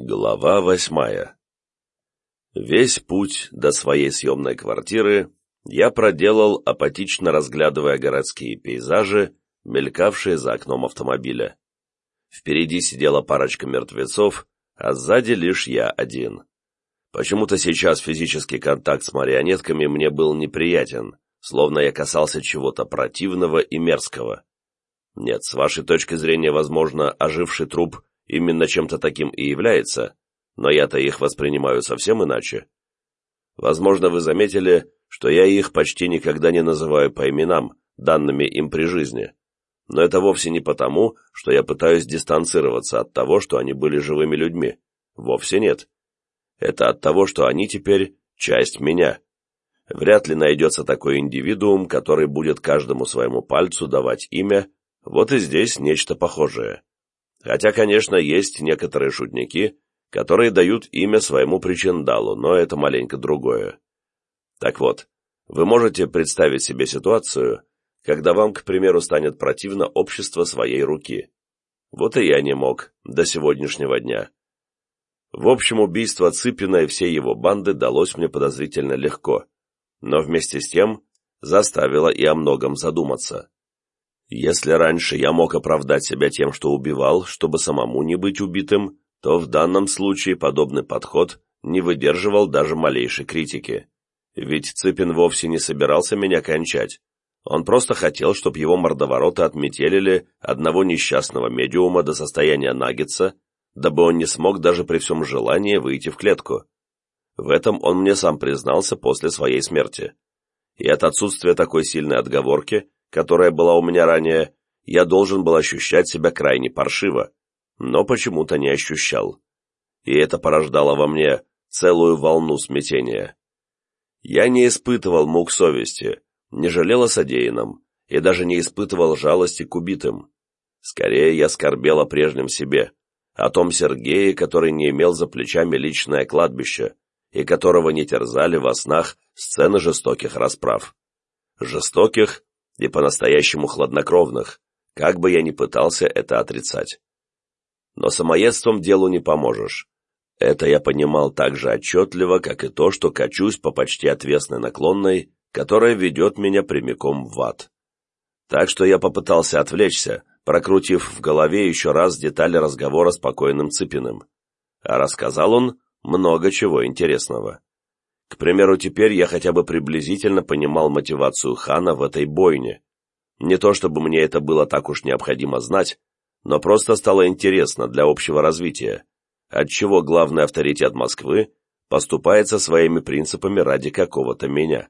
Глава восьмая Весь путь до своей съемной квартиры я проделал, апатично разглядывая городские пейзажи, мелькавшие за окном автомобиля. Впереди сидела парочка мертвецов, а сзади лишь я один. Почему-то сейчас физический контакт с марионетками мне был неприятен, словно я касался чего-то противного и мерзкого. Нет, с вашей точки зрения, возможно, оживший труп именно чем-то таким и является, но я-то их воспринимаю совсем иначе. Возможно, вы заметили, что я их почти никогда не называю по именам, данными им при жизни. Но это вовсе не потому, что я пытаюсь дистанцироваться от того, что они были живыми людьми. Вовсе нет. Это от того, что они теперь часть меня. Вряд ли найдется такой индивидуум, который будет каждому своему пальцу давать имя, вот и здесь нечто похожее. Хотя, конечно, есть некоторые шутники, которые дают имя своему причиндалу, но это маленько другое. Так вот, вы можете представить себе ситуацию, когда вам, к примеру, станет противно общество своей руки. Вот и я не мог до сегодняшнего дня. В общем, убийство Цыпина и всей его банды далось мне подозрительно легко, но вместе с тем заставило и о многом задуматься. Если раньше я мог оправдать себя тем, что убивал, чтобы самому не быть убитым, то в данном случае подобный подход не выдерживал даже малейшей критики. Ведь Цыпин вовсе не собирался меня кончать. Он просто хотел, чтобы его мордовороты отметелили одного несчастного медиума до состояния наггетса, дабы он не смог даже при всем желании выйти в клетку. В этом он мне сам признался после своей смерти. И от отсутствия такой сильной отговорки которая была у меня ранее, я должен был ощущать себя крайне паршиво, но почему-то не ощущал. И это порождало во мне целую волну смятения. Я не испытывал мук совести, не жалел о содеянном и даже не испытывал жалости к убитым. Скорее, я скорбел о прежнем себе, о том Сергее, который не имел за плечами личное кладбище и которого не терзали во снах сцены жестоких расправ. Жестоких и по-настоящему хладнокровных, как бы я ни пытался это отрицать. Но самоедством делу не поможешь. Это я понимал так же отчетливо, как и то, что качусь по почти отвесной наклонной, которая ведет меня прямиком в ад. Так что я попытался отвлечься, прокрутив в голове еще раз детали разговора с покойным Цыпиным. А рассказал он много чего интересного. К примеру, теперь я хотя бы приблизительно понимал мотивацию хана в этой бойне. Не то чтобы мне это было так уж необходимо знать, но просто стало интересно для общего развития, отчего главный авторитет Москвы поступает со своими принципами ради какого-то меня.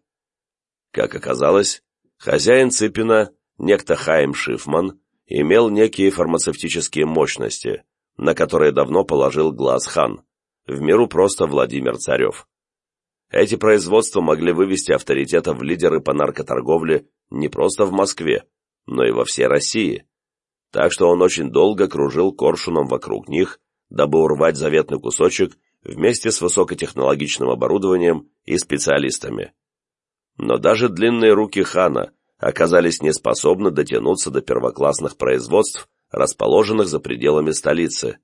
Как оказалось, хозяин Цыпина, некто Хайм Шифман, имел некие фармацевтические мощности, на которые давно положил глаз хан, в миру просто Владимир Царев. Эти производства могли вывести авторитета в лидеры по наркоторговле не просто в Москве, но и во всей России. Так что он очень долго кружил коршуном вокруг них, дабы урвать заветный кусочек вместе с высокотехнологичным оборудованием и специалистами. Но даже длинные руки хана оказались неспособны дотянуться до первоклассных производств, расположенных за пределами столицы,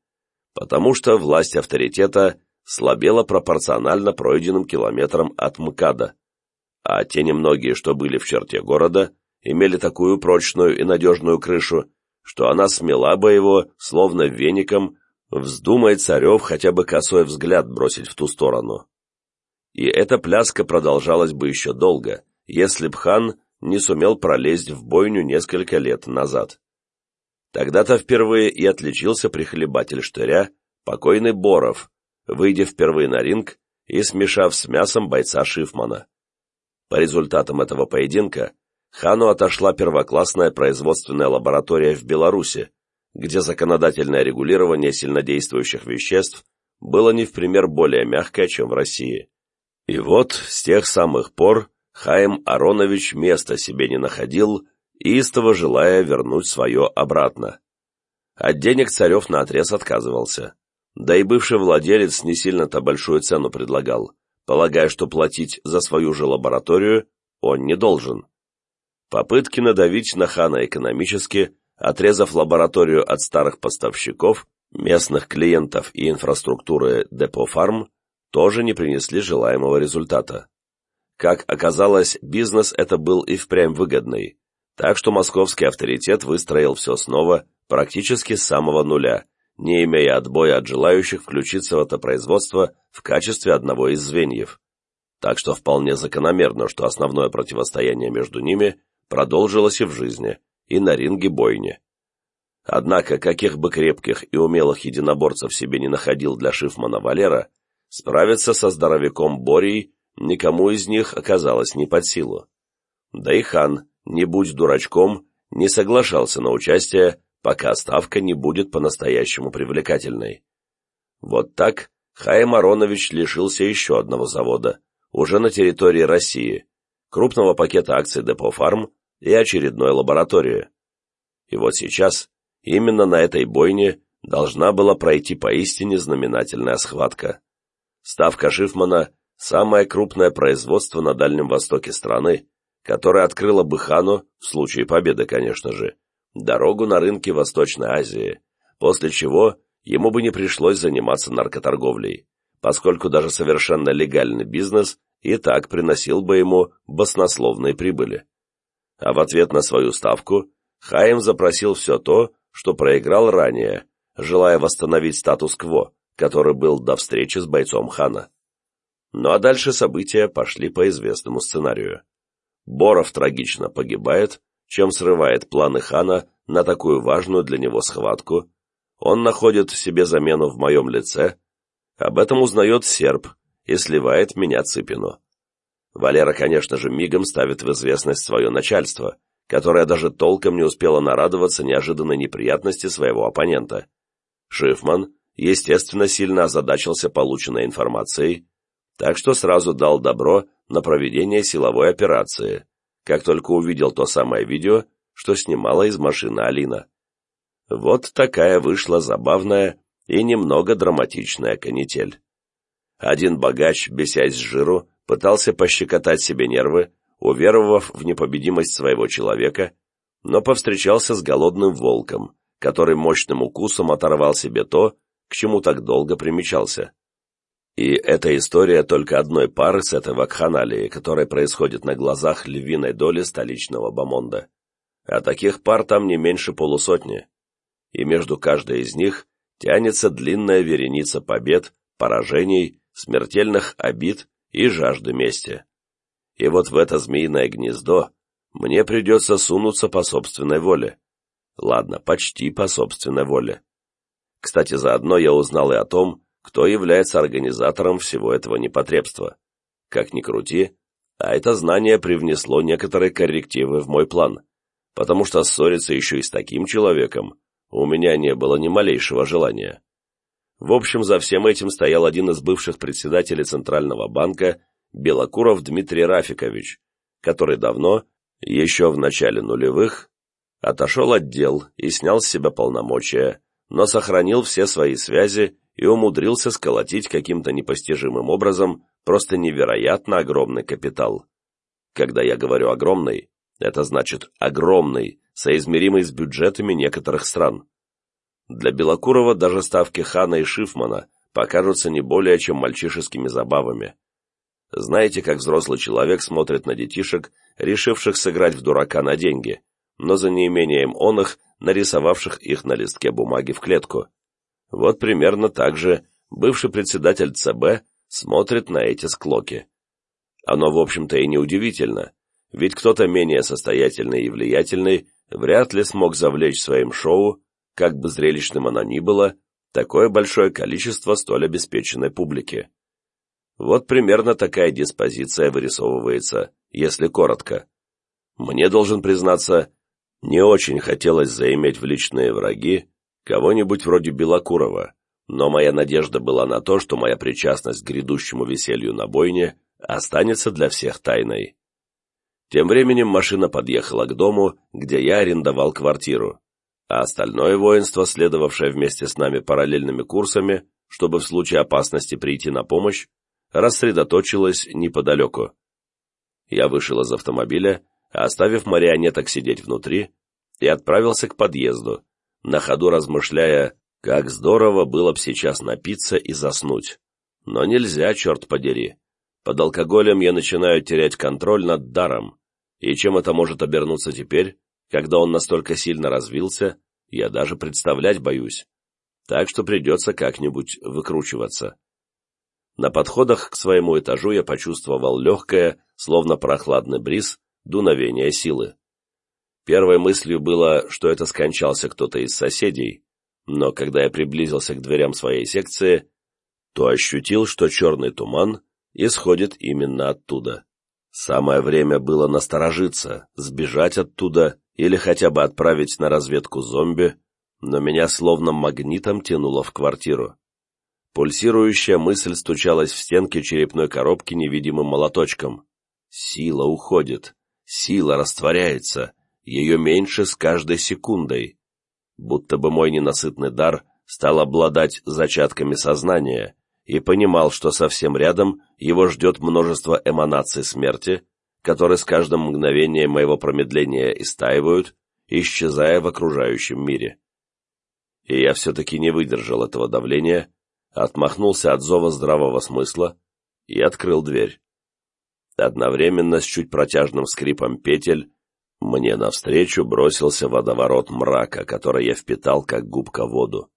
потому что власть авторитета слабела пропорционально пройденным километрам от МКАДа, а те немногие, что были в черте города, имели такую прочную и надежную крышу, что она смела бы его, словно веником, вздумай царев хотя бы косой взгляд бросить в ту сторону. И эта пляска продолжалась бы еще долго, если б хан не сумел пролезть в бойню несколько лет назад. Тогда-то впервые и отличился прихлебатель штыря, покойный Боров, выйдя впервые на ринг и смешав с мясом бойца Шифмана. По результатам этого поединка Хану отошла первоклассная производственная лаборатория в Беларуси, где законодательное регулирование сильнодействующих веществ было не в пример более мягкое, чем в России. И вот с тех самых пор Хаим Аронович места себе не находил, истово желая вернуть свое обратно. От денег Царев наотрез отказывался. Да и бывший владелец не сильно-то большую цену предлагал, полагая, что платить за свою же лабораторию он не должен. Попытки надавить на хана экономически, отрезав лабораторию от старых поставщиков, местных клиентов и инфраструктуры Депо Фарм тоже не принесли желаемого результата. Как оказалось, бизнес это был и впрямь выгодный, так что московский авторитет выстроил все снова, практически с самого нуля, не имея отбоя от желающих включиться в это производство в качестве одного из звеньев. Так что вполне закономерно, что основное противостояние между ними продолжилось и в жизни, и на ринге бойни. Однако, каких бы крепких и умелых единоборцев себе не находил для Шифмана Валера, справиться со здоровяком Борей никому из них оказалось не под силу. Да и хан, не будь дурачком, не соглашался на участие, пока ставка не будет по-настоящему привлекательной. Вот так Хаим Аронович лишился еще одного завода, уже на территории России, крупного пакета акций Депо Фарм и очередной лаборатории. И вот сейчас, именно на этой бойне, должна была пройти поистине знаменательная схватка. Ставка Шифмана – самое крупное производство на Дальнем Востоке страны, которое открыло бы хану, в случае победы, конечно же, дорогу на рынки Восточной Азии, после чего ему бы не пришлось заниматься наркоторговлей, поскольку даже совершенно легальный бизнес и так приносил бы ему баснословные прибыли. А в ответ на свою ставку Хаим запросил все то, что проиграл ранее, желая восстановить статус-кво, который был до встречи с бойцом хана. Ну а дальше события пошли по известному сценарию. Боров трагично погибает, чем срывает планы хана на такую важную для него схватку, он находит в себе замену в моем лице, об этом узнает серб и сливает меня Цыпину. Валера, конечно же, мигом ставит в известность свое начальство, которое даже толком не успело нарадоваться неожиданной неприятности своего оппонента. Шифман, естественно, сильно озадачился полученной информацией, так что сразу дал добро на проведение силовой операции, как только увидел то самое видео, что снимала из машины Алина. Вот такая вышла забавная и немного драматичная канитель. Один богач, бесясь с жиру, пытался пощекотать себе нервы, уверовав в непобедимость своего человека, но повстречался с голодным волком, который мощным укусом оторвал себе то, к чему так долго примечался. И эта история только одной пары с этой вакханалии, которая происходит на глазах львиной доли столичного бомонда. А таких пар там не меньше полусотни. И между каждой из них тянется длинная вереница побед, поражений, смертельных обид и жажды мести. И вот в это змеиное гнездо мне придется сунуться по собственной воле. Ладно, почти по собственной воле. Кстати, заодно я узнал и о том, кто является организатором всего этого непотребства. Как ни крути, а это знание привнесло некоторые коррективы в мой план, потому что ссориться еще и с таким человеком у меня не было ни малейшего желания. В общем, за всем этим стоял один из бывших председателей Центрального банка Белокуров Дмитрий Рафикович, который давно, еще в начале нулевых, отошел от дел и снял с себя полномочия, но сохранил все свои связи и умудрился сколотить каким-то непостижимым образом просто невероятно огромный капитал. Когда я говорю «огромный», это значит «огромный», соизмеримый с бюджетами некоторых стран. Для Белокурова даже ставки Хана и Шифмана покажутся не более чем мальчишескими забавами. Знаете, как взрослый человек смотрит на детишек, решивших сыграть в дурака на деньги, но за неимением он их, нарисовавших их на листке бумаги в клетку. Вот примерно так же бывший председатель ЦБ смотрит на эти склоки. Оно, в общем-то, и неудивительно, ведь кто-то менее состоятельный и влиятельный вряд ли смог завлечь своим шоу, как бы зрелищным оно ни было, такое большое количество столь обеспеченной публики. Вот примерно такая диспозиция вырисовывается, если коротко. Мне, должен признаться, не очень хотелось заиметь в личные враги Кого-нибудь вроде Белокурова, но моя надежда была на то, что моя причастность к грядущему веселью на бойне останется для всех тайной. Тем временем машина подъехала к дому, где я арендовал квартиру, а остальное воинство, следовавшее вместе с нами параллельными курсами, чтобы в случае опасности прийти на помощь, рассредоточилось неподалеку. Я вышел из автомобиля, оставив марионеток сидеть внутри, и отправился к подъезду, на ходу размышляя, Как здорово было б сейчас напиться и заснуть. Но нельзя, черт подери. Под алкоголем я начинаю терять контроль над даром. И чем это может обернуться теперь, когда он настолько сильно развился, я даже представлять боюсь. Так что придется как-нибудь выкручиваться. На подходах к своему этажу я почувствовал легкое, словно прохладный бриз, дуновение силы. Первой мыслью было, что это скончался кто-то из соседей, но когда я приблизился к дверям своей секции, то ощутил, что черный туман исходит именно оттуда. Самое время было насторожиться, сбежать оттуда или хотя бы отправить на разведку зомби, но меня словно магнитом тянуло в квартиру. Пульсирующая мысль стучалась в стенки черепной коробки невидимым молоточком. Сила уходит, сила растворяется, ее меньше с каждой секундой. Будто бы мой ненасытный дар стал обладать зачатками сознания и понимал, что совсем рядом его ждет множество эманаций смерти, которые с каждым мгновением моего промедления истаивают, исчезая в окружающем мире. И я все-таки не выдержал этого давления, отмахнулся от зова здравого смысла и открыл дверь. Одновременно с чуть протяжным скрипом петель мне навстречу бросился водоворот мрака, который я впитал как губка воду.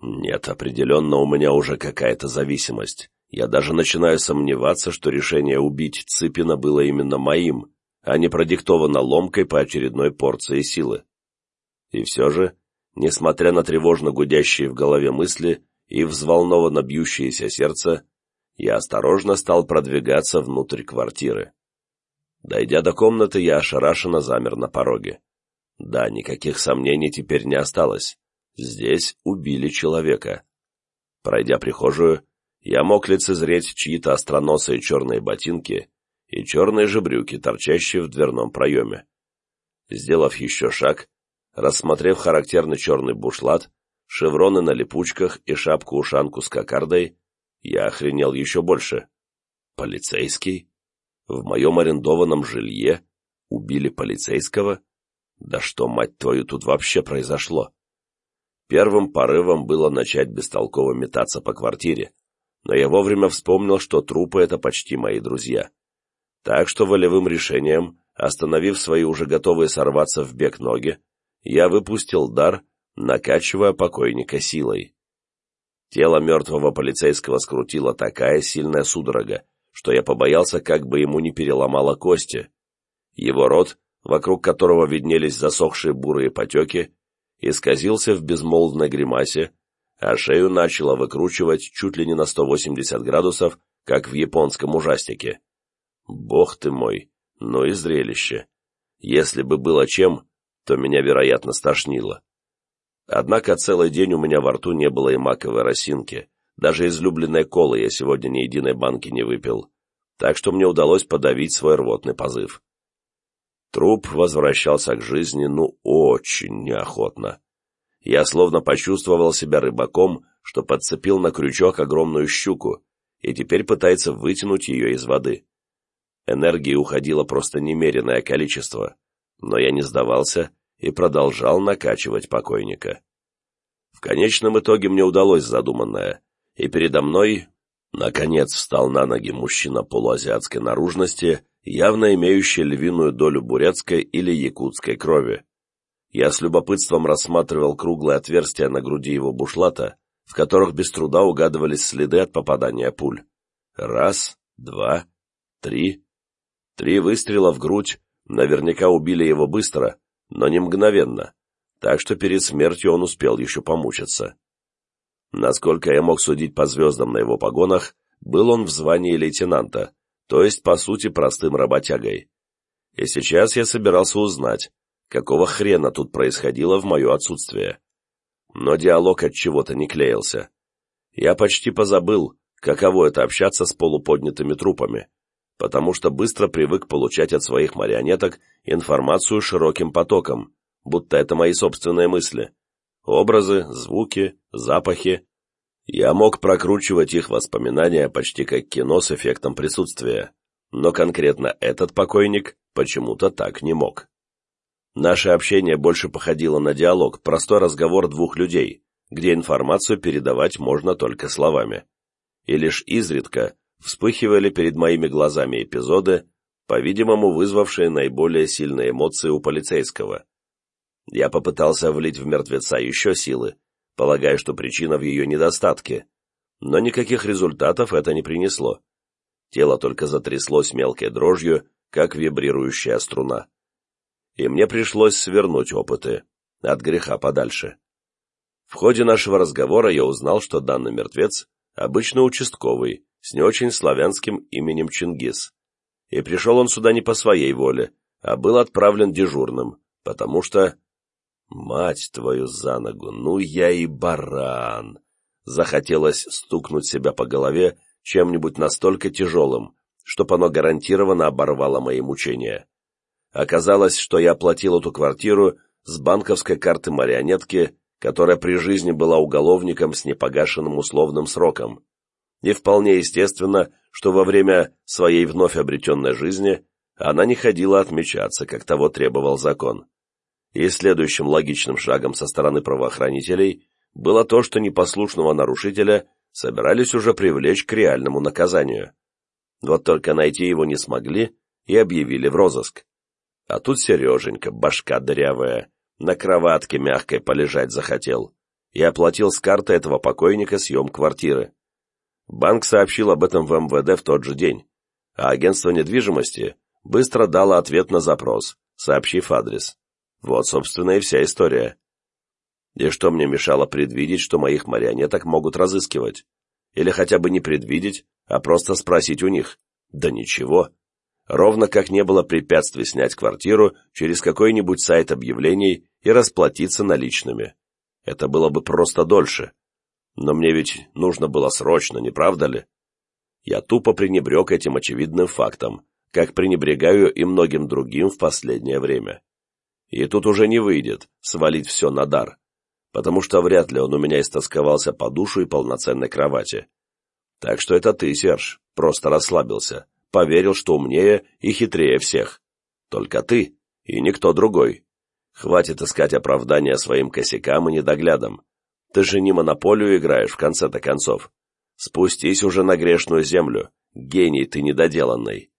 Нет, определенно у меня уже какая-то зависимость. Я даже начинаю сомневаться, что решение убить Цыпина было именно моим, а не продиктовано ломкой по очередной порции силы. И все же, несмотря на тревожно гудящие в голове мысли и взволнованно бьющееся сердце, я осторожно стал продвигаться внутрь квартиры. Дойдя до комнаты, я ошарашенно замер на пороге. Да, никаких сомнений теперь не осталось. Здесь убили человека. Пройдя прихожую, я мог лицезреть чьи-то остроносые черные ботинки и черные же брюки, торчащие в дверном проеме. Сделав еще шаг, рассмотрев характерный черный бушлат, шевроны на липучках и шапку-ушанку с кокардой, я охренел еще больше. Полицейский? В моем арендованном жилье убили полицейского? Да что, мать твою, тут вообще произошло? Первым порывом было начать бестолково метаться по квартире, но я вовремя вспомнил, что трупы — это почти мои друзья. Так что волевым решением, остановив свои уже готовые сорваться в бег ноги, я выпустил дар, накачивая покойника силой. Тело мертвого полицейского скрутила такая сильная судорога, что я побоялся, как бы ему не переломало кости. Его рот, вокруг которого виднелись засохшие бурые потеки, исказился в безмолвной гримасе, а шею начало выкручивать чуть ли не на 180 градусов, как в японском ужастике. Бог ты мой, ну и зрелище. Если бы было чем, то меня, вероятно, стошнило. Однако целый день у меня во рту не было и маковой росинки, даже излюбленной колы я сегодня ни единой банки не выпил, так что мне удалось подавить свой рвотный позыв. Труп возвращался к жизни, ну, очень неохотно. Я словно почувствовал себя рыбаком, что подцепил на крючок огромную щуку и теперь пытается вытянуть ее из воды. Энергии уходило просто немеренное количество, но я не сдавался и продолжал накачивать покойника. В конечном итоге мне удалось задуманное, и передо мной, наконец, встал на ноги мужчина полуазиатской наружности явно имеющий львиную долю бурятской или якутской крови. Я с любопытством рассматривал круглые отверстия на груди его бушлата, в которых без труда угадывались следы от попадания пуль. Раз, два, три. Три выстрела в грудь наверняка убили его быстро, но не мгновенно, так что перед смертью он успел еще помучиться. Насколько я мог судить по звездам на его погонах, был он в звании лейтенанта, то есть, по сути, простым работягой. И сейчас я собирался узнать, какого хрена тут происходило в мое отсутствие. Но диалог от чего-то не клеился. Я почти позабыл, каково это общаться с полуподнятыми трупами, потому что быстро привык получать от своих марионеток информацию широким потоком, будто это мои собственные мысли. Образы, звуки, запахи я мог прокручивать их воспоминания почти как кино с эффектом присутствия, но конкретно этот покойник почему-то так не мог. Наше общение больше походило на диалог, простой разговор двух людей, где информацию передавать можно только словами. И лишь изредка вспыхивали перед моими глазами эпизоды, по-видимому, вызвавшие наиболее сильные эмоции у полицейского. Я попытался влить в мертвеца еще силы, полагая, что причина в ее недостатке, но никаких результатов это не принесло. Тело только затряслось мелкой дрожью, как вибрирующая струна. И мне пришлось свернуть опыты, от греха подальше. В ходе нашего разговора я узнал, что данный мертвец обычно участковый, с не очень славянским именем Чингис. И пришел он сюда не по своей воле, а был отправлен дежурным, потому что... Мать твою за ногу, ну я и баран! Захотелось стукнуть себя по голове чем-нибудь настолько тяжелым, чтоб оно гарантированно оборвало мои мучения. Оказалось, что я оплатил эту квартиру с банковской карты марионетки, которая при жизни была уголовником с непогашенным условным сроком. И вполне естественно, что во время своей вновь обретенной жизни она не ходила отмечаться, как того требовал закон. И следующим логичным шагом со стороны правоохранителей было то, что непослушного нарушителя собирались уже привлечь к реальному наказанию. Вот только найти его не смогли и объявили в розыск. А тут Сереженька, башка дырявая, на кроватке мягкой полежать захотел и оплатил с карты этого покойника съем квартиры. Банк сообщил об этом в МВД в тот же день, а агентство недвижимости быстро дало ответ на запрос, сообщив адрес. Вот, собственно, и вся история. И что мне мешало предвидеть, что моих марионеток могут разыскивать? Или хотя бы не предвидеть, а просто спросить у них? Да ничего. Ровно как не было препятствий снять квартиру через какой-нибудь сайт объявлений и расплатиться наличными. Это было бы просто дольше. Но мне ведь нужно было срочно, не правда ли? Я тупо пренебрег этим очевидным фактом, как пренебрегаю и многим другим в последнее время. И тут уже не выйдет свалить все на дар потому что вряд ли он у меня истосковался по душу и полноценной кровати. Так что это ты, Серж, просто расслабился, поверил, что умнее и хитрее всех. Только ты и никто другой. Хватит искать оправдания своим косякам и недоглядам. Ты же не монополию играешь в конце-то концов. Спустись уже на грешную землю, гений ты недоделанный.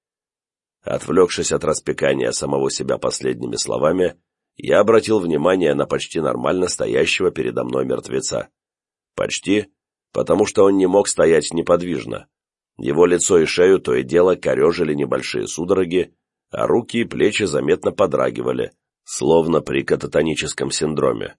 Отвлекшись от распекания самого себя последними словами, я обратил внимание на почти нормально стоящего передо мной мертвеца. Почти, потому что он не мог стоять неподвижно. Его лицо и шею то и дело корежили небольшие судороги, а руки и плечи заметно подрагивали, словно при кататоническом синдроме.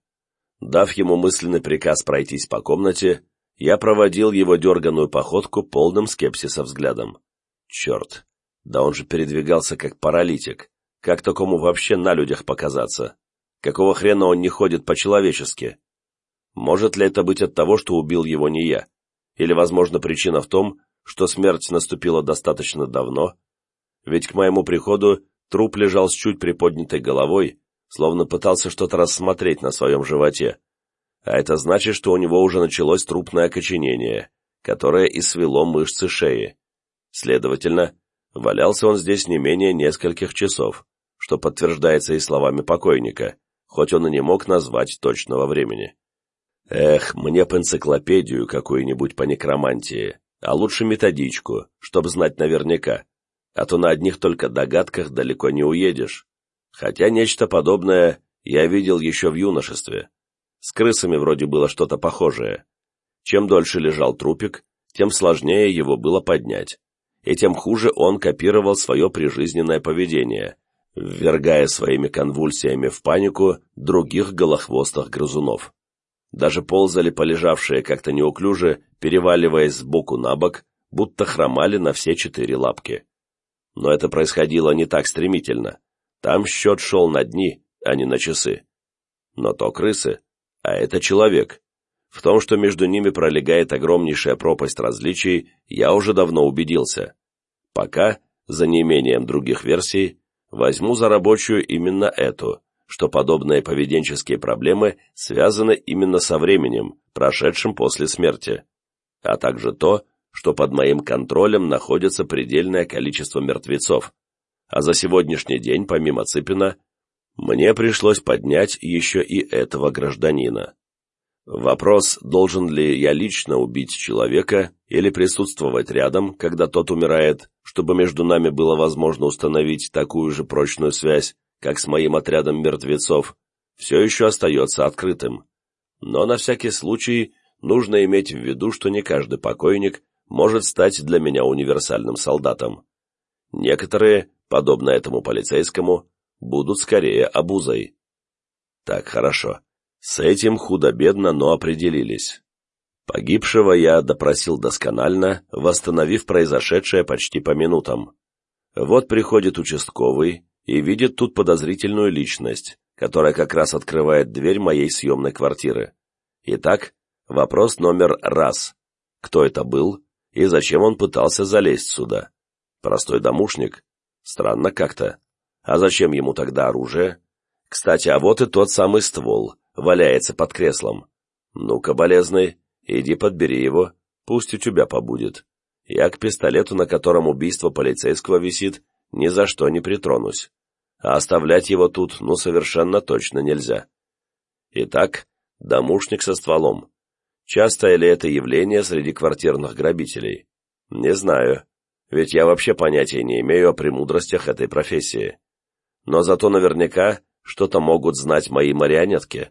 Дав ему мысленный приказ пройтись по комнате, я проводил его дерганую походку полным скепсиса взглядом. Черт, да он же передвигался как паралитик. Как такому вообще на людях показаться? Какого хрена он не ходит по-человечески? Может ли это быть от того, что убил его не я? Или, возможно, причина в том, что смерть наступила достаточно давно? Ведь к моему приходу труп лежал с чуть приподнятой головой, словно пытался что-то рассмотреть на своем животе. А это значит, что у него уже началось трупное окоченение, которое и свело мышцы шеи. Следовательно, валялся он здесь не менее нескольких часов что подтверждается и словами покойника, хоть он и не мог назвать точного времени. Эх, мне б энциклопедию какую-нибудь по некромантии, а лучше методичку, чтобы знать наверняка, а то на одних только догадках далеко не уедешь. Хотя нечто подобное я видел еще в юношестве. С крысами вроде было что-то похожее. Чем дольше лежал трупик, тем сложнее его было поднять, и тем хуже он копировал свое прижизненное поведение, ввергая своими конвульсиями в панику других голохвостых грызунов. Даже ползали полежавшие как-то неуклюже, переваливаясь сбоку на бок, будто хромали на все четыре лапки. Но это происходило не так стремительно. Там счет шел на дни, а не на часы. Но то крысы, а это человек. В том, что между ними пролегает огромнейшая пропасть различий, я уже давно убедился. Пока, за неимением других версий, Возьму за рабочую именно эту, что подобные поведенческие проблемы связаны именно со временем, прошедшим после смерти, а также то, что под моим контролем находится предельное количество мертвецов, а за сегодняшний день, помимо Цыпина, мне пришлось поднять еще и этого гражданина. Вопрос, должен ли я лично убить человека или присутствовать рядом, когда тот умирает, чтобы между нами было возможно установить такую же прочную связь, как с моим отрядом мертвецов, все еще остается открытым. Но на всякий случай нужно иметь в виду, что не каждый покойник может стать для меня универсальным солдатом. Некоторые, подобно этому полицейскому, будут скорее обузой. Так, хорошо. С этим худо-бедно, но определились. Погибшего я допросил досконально, восстановив произошедшее почти по минутам. Вот приходит участковый и видит тут подозрительную личность, которая как раз открывает дверь моей съемной квартиры. Итак, вопрос номер раз. Кто это был и зачем он пытался залезть сюда? Простой домушник? Странно как-то. А зачем ему тогда оружие? Кстати, а вот и тот самый ствол, валяется под креслом. Ну-ка, болезный, иди подбери его, пусть у тебя побудет. Я к пистолету, на котором убийство полицейского висит, ни за что не притронусь. А оставлять его тут, ну, совершенно точно нельзя. Итак, домушник со стволом. Часто ли это явление среди квартирных грабителей? Не знаю, ведь я вообще понятия не имею о премудростях этой профессии. Но зато наверняка что-то могут знать мои марионетки.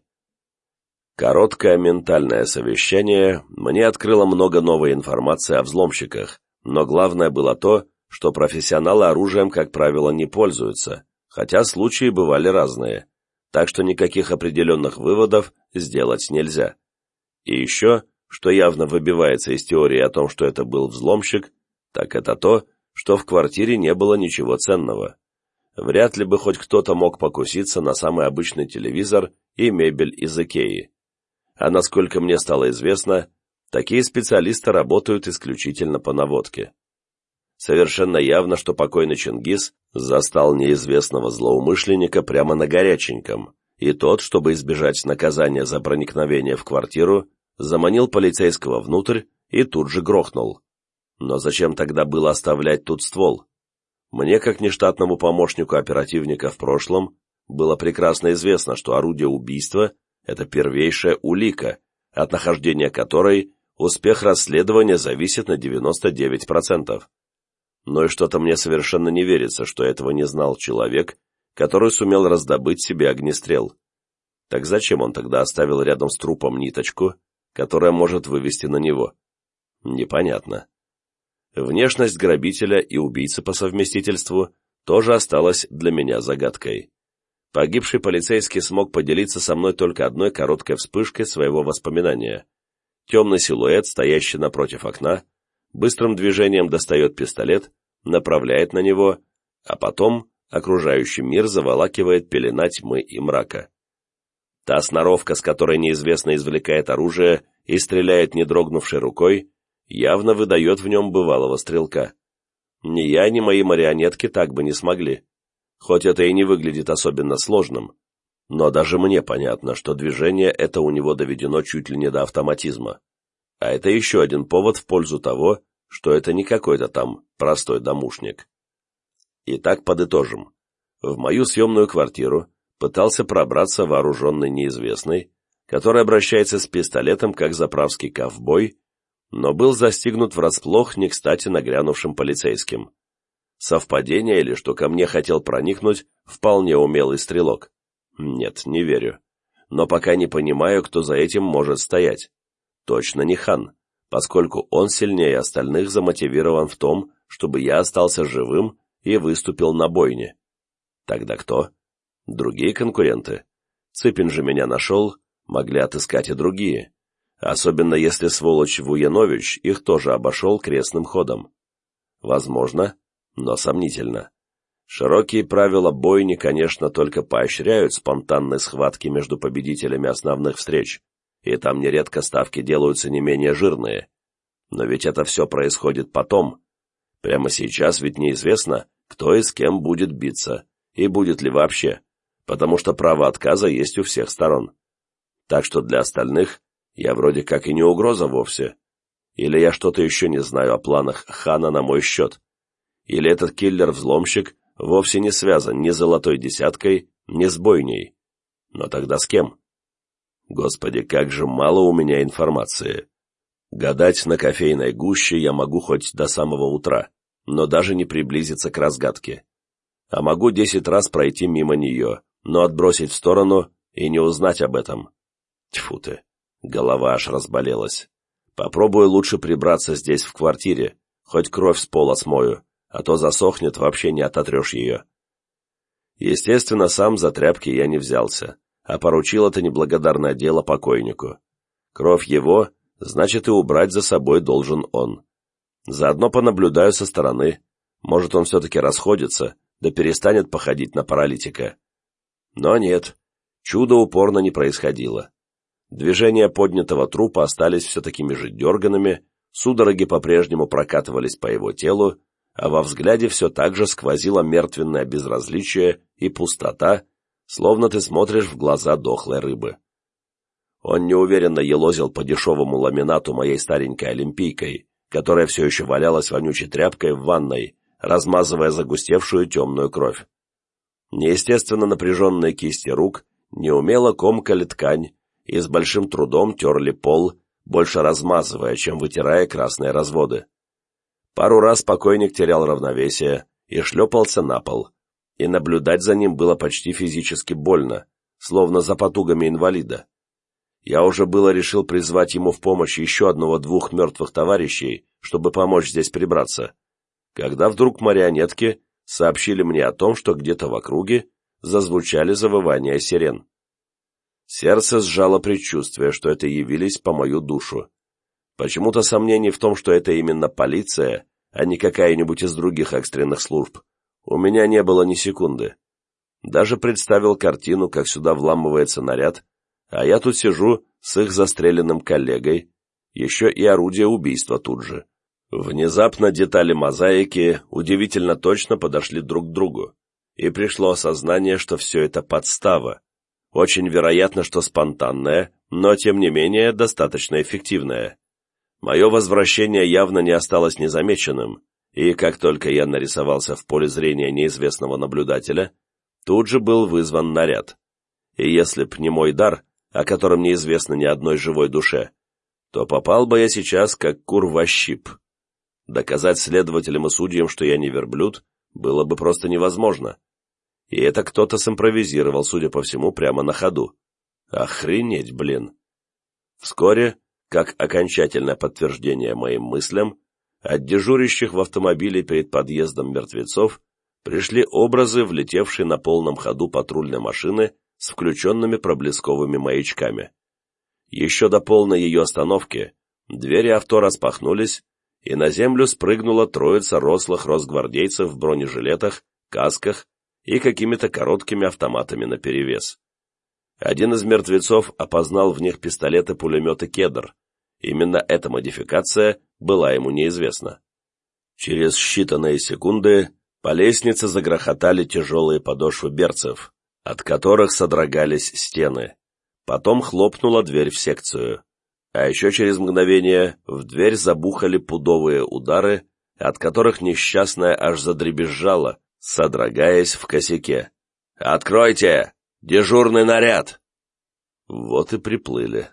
Короткое ментальное совещание мне открыло много новой информации о взломщиках, но главное было то, что профессионалы оружием, как правило, не пользуются, хотя случаи бывали разные, так что никаких определенных выводов сделать нельзя. И еще, что явно выбивается из теории о том, что это был взломщик, так это то, что в квартире не было ничего ценного. Вряд ли бы хоть кто-то мог покуситься на самый обычный телевизор и мебель из Икеи а насколько мне стало известно, такие специалисты работают исключительно по наводке. Совершенно явно, что покойный Чингис застал неизвестного злоумышленника прямо на горяченьком, и тот, чтобы избежать наказания за проникновение в квартиру, заманил полицейского внутрь и тут же грохнул. Но зачем тогда было оставлять тут ствол? Мне, как нештатному помощнику оперативника в прошлом, было прекрасно известно, что орудие убийства это первейшая улика, от нахождения которой успех расследования зависит на 99%. Но и что-то мне совершенно не верится, что этого не знал человек, который сумел раздобыть себе огнестрел. Так зачем он тогда оставил рядом с трупом ниточку, которая может вывести на него? Непонятно. Внешность грабителя и убийцы по совместительству тоже осталась для меня загадкой. Погибший полицейский смог поделиться со мной только одной короткой вспышкой своего воспоминания. Темный силуэт, стоящий напротив окна, быстрым движением достает пистолет, направляет на него, а потом окружающий мир заволакивает пелена тьмы и мрака. Та сноровка, с которой неизвестно извлекает оружие и стреляет не дрогнувшей рукой, явно выдает в нем бывалого стрелка. Ни я, ни мои марионетки так бы не смогли. Хоть это и не выглядит особенно сложным, но даже мне понятно, что движение это у него доведено чуть ли не до автоматизма. А это еще один повод в пользу того, что это не какой-то там простой домушник. Итак, подытожим. В мою съемную квартиру пытался пробраться вооруженный неизвестный, который обращается с пистолетом как заправский ковбой, но был застигнут врасплох не кстати нагрянувшим полицейским. Совпадение или что ко мне хотел проникнуть вполне умелый стрелок? Нет, не верю. Но пока не понимаю, кто за этим может стоять. Точно не хан, поскольку он сильнее остальных замотивирован в том, чтобы я остался живым и выступил на бойне. Тогда кто? Другие конкуренты. Цыпин же меня нашел, могли отыскать и другие. Особенно если сволочь Вуянович их тоже обошел крестным ходом. Возможно, но сомнительно. Широкие правила бойни, конечно, только поощряют спонтанные схватки между победителями основных встреч, и там нередко ставки делаются не менее жирные. Но ведь это все происходит потом. Прямо сейчас ведь неизвестно, кто и с кем будет биться, и будет ли вообще, потому что право отказа есть у всех сторон. Так что для остальных я вроде как и не угроза вовсе. Или я что-то еще не знаю о планах Хана на мой счет. Или этот киллер-взломщик вовсе не связан ни с золотой десяткой, ни с бойней? Но тогда с кем? Господи, как же мало у меня информации. Гадать на кофейной гуще я могу хоть до самого утра, но даже не приблизиться к разгадке. А могу десять раз пройти мимо нее, но отбросить в сторону и не узнать об этом. Тьфу ты, голова аж разболелась. Попробую лучше прибраться здесь в квартире, хоть кровь с пола смою, а то засохнет, вообще не ототрешь ее. Естественно, сам за тряпки я не взялся, а поручил это неблагодарное дело покойнику. Кровь его, значит и убрать за собой должен он. Заодно понаблюдаю со стороны, может он все-таки расходится, да перестанет походить на паралитика. Но нет, чудо упорно не происходило. Движения поднятого трупа остались все такими же дерганными, судороги по-прежнему прокатывались по его телу, а во взгляде все так же сквозило мертвенное безразличие и пустота, словно ты смотришь в глаза дохлой рыбы. Он неуверенно елозил по дешевому ламинату моей старенькой олимпийкой, которая все еще валялась вонючей тряпкой в ванной, размазывая загустевшую темную кровь. Неестественно напряженные кисти рук неумело комкали ткань и с большим трудом терли пол, больше размазывая, чем вытирая красные разводы. Пару раз покойник терял равновесие и шлепался на пол, и наблюдать за ним было почти физически больно, словно за потугами инвалида. Я уже было решил призвать ему в помощь еще одного-двух мертвых товарищей, чтобы помочь здесь прибраться, когда вдруг марионетки сообщили мне о том, что где-то в округе зазвучали завывания сирен. Сердце сжало предчувствие, что это явились по мою душу. Почему-то сомнений в том, что это именно полиция, а не какая-нибудь из других экстренных служб, у меня не было ни секунды. Даже представил картину, как сюда вламывается наряд, а я тут сижу с их застреленным коллегой, еще и орудие убийства тут же. Внезапно детали мозаики удивительно точно подошли друг к другу, и пришло осознание, что все это подстава. Очень вероятно, что спонтанная, но тем не менее достаточно эффективная. Мое возвращение явно не осталось незамеченным, и как только я нарисовался в поле зрения неизвестного наблюдателя, тут же был вызван наряд. И если б не мой дар, о котором неизвестно ни одной живой душе, то попал бы я сейчас как кур во щип. Доказать следователям и судьям, что я не верблюд, было бы просто невозможно. И это кто-то симпровизировал, судя по всему, прямо на ходу. Охренеть, блин. Вскоре, как окончательное подтверждение моим мыслям, от дежурящих в автомобиле перед подъездом мертвецов пришли образы, влетевшие на полном ходу патрульной машины с включенными проблесковыми маячками. Еще до полной ее остановки двери авто распахнулись, и на землю спрыгнула троица рослых росгвардейцев в бронежилетах, касках и какими-то короткими автоматами наперевес. Один из мертвецов опознал в них пистолеты-пулеметы «Кедр». Именно эта модификация была ему неизвестна. Через считанные секунды по лестнице загрохотали тяжелые подошвы берцев, от которых содрогались стены. Потом хлопнула дверь в секцию. А еще через мгновение в дверь забухали пудовые удары, от которых несчастная аж задребезжала, содрогаясь в косяке. «Откройте! Дежурный наряд!» Вот и приплыли.